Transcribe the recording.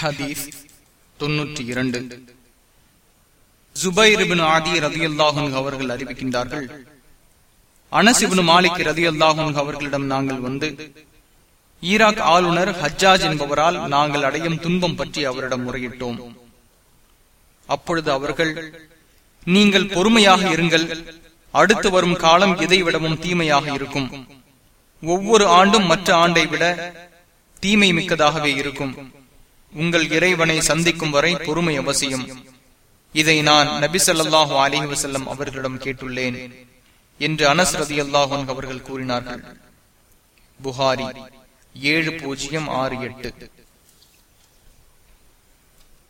ஹதீஸ் தொன்னூற்றி இரண்டு. ஜுபைரிபின் ஆதி ரதி அல்லாஹுன் அவர்கள் அறிவிக்கின்றார்கள் அனசிபின் மாலிக் ரதி அல்லாஹுன் அவர்களிடம் நாங்கள் வந்து ஈராக் ஆளுநர் ஹஜ்ஜாஜ் என்பவரால் நாங்கள் அடையும் துன்பம் பற்றி அவரிடம் முறையிட்டோம். அப்பொழுது அவர்கள் நீங்கள் பொறுமையாக இருங்கள் அடுத்து வரும் காலம் இதைவிடவும் தீமையாக இருக்கும். ஒவ்வொரு ஆண்டும் மற்ற ஆண்டை விட தீமை மிக்கதாகவே இருக்கும். உங்கள் இறைவனை சந்திக்கும் வரை பொறுமை அவசியம். இதை நான் நபிசல்லாஹு அலி வசல்லம் அவர்களிடம் கேட்டுள்ளேன் என்று அனஸ் ரதி அல்லாஹன் அவர்கள் கூறினார்கள். புகாரி ஏழு பூஜ்ஜியம் ஆறு எட்டு.